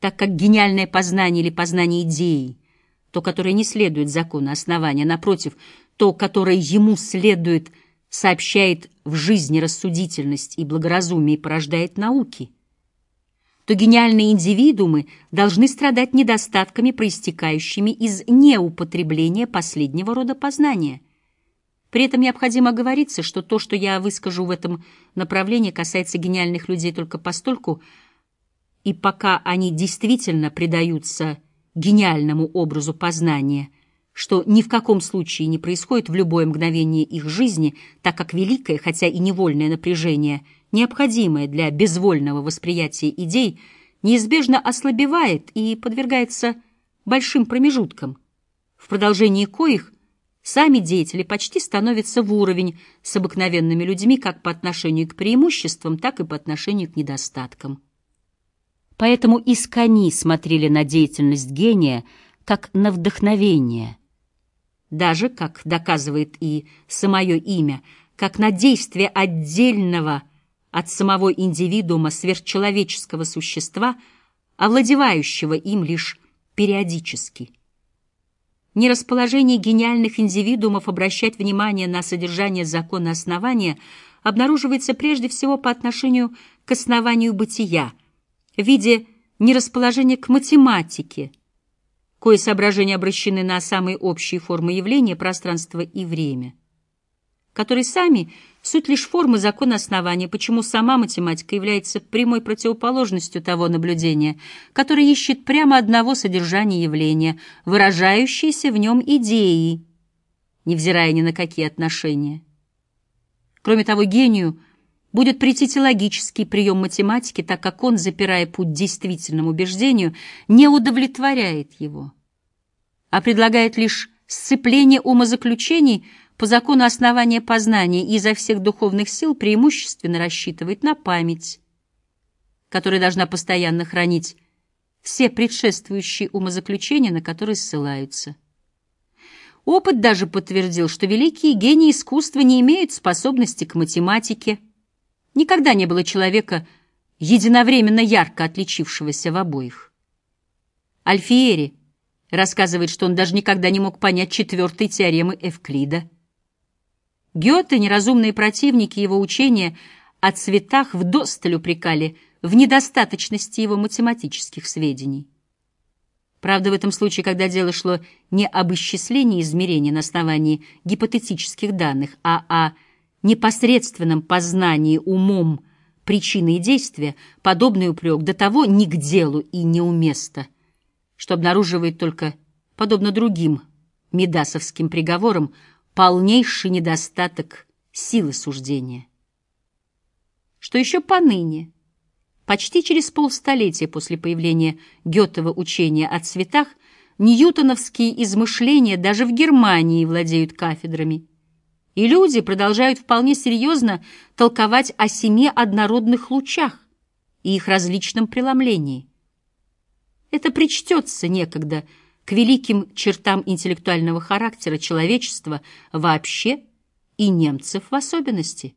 так как гениальное познание или познание идеи, то, которое не следует закону основания, напротив, то, которое ему следует, сообщает в жизни рассудительность и благоразумие и порождает науки, то гениальные индивидуумы должны страдать недостатками, проистекающими из неупотребления последнего рода познания. При этом необходимо оговориться, что то, что я выскажу в этом направлении, касается гениальных людей только постольку, и пока они действительно предаются гениальному образу познания, что ни в каком случае не происходит в любое мгновение их жизни, так как великое, хотя и невольное напряжение, необходимое для безвольного восприятия идей, неизбежно ослабевает и подвергается большим промежуткам, в продолжении коих сами деятели почти становятся в уровень с обыкновенными людьми как по отношению к преимуществам, так и по отношению к недостаткам. Поэтому искони смотрели на деятельность гения как на вдохновение, даже, как доказывает и самое имя, как на действие отдельного от самого индивидуума сверхчеловеческого существа, овладевающего им лишь периодически. Нерасположение гениальных индивидуумов обращать внимание на содержание закона основания обнаруживается прежде всего по отношению к основанию бытия – в виде нерасположения к математике, кое соображения обращены на самые общие формы явления, пространство и время, которые сами суть лишь формы закона основания, почему сама математика является прямой противоположностью того наблюдения, которое ищет прямо одного содержания явления, выражающейся в нем идеи, невзирая ни на какие отношения. Кроме того, гению — будет претить и логический прием математики, так как он, запирая путь действительному убеждению, не удовлетворяет его, а предлагает лишь сцепление умозаключений по закону основания познания и изо всех духовных сил преимущественно рассчитывает на память, которая должна постоянно хранить все предшествующие умозаключения, на которые ссылаются. Опыт даже подтвердил, что великие гении искусства не имеют способности к математике – Никогда не было человека, единовременно ярко отличившегося в обоих. Альфиери рассказывает, что он даже никогда не мог понять четвертой теоремы Эвклида. Гёте, неразумные противники его учения о цветах вдосталь упрекали в недостаточности его математических сведений. Правда, в этом случае, когда дело шло не об исчислении измерений на основании гипотетических данных, а о непосредственном познании умом причины и действия, подобный упрек до того ни к делу и неуместно, что обнаруживает только, подобно другим медасовским приговорам, полнейший недостаток силы суждения. Что еще поныне, почти через полстолетия после появления Гетова учения о цветах, ньютоновские измышления даже в Германии владеют кафедрами – и люди продолжают вполне серьезно толковать о семи однородных лучах и их различном преломлении. Это причтется некогда к великим чертам интеллектуального характера человечества вообще и немцев в особенности.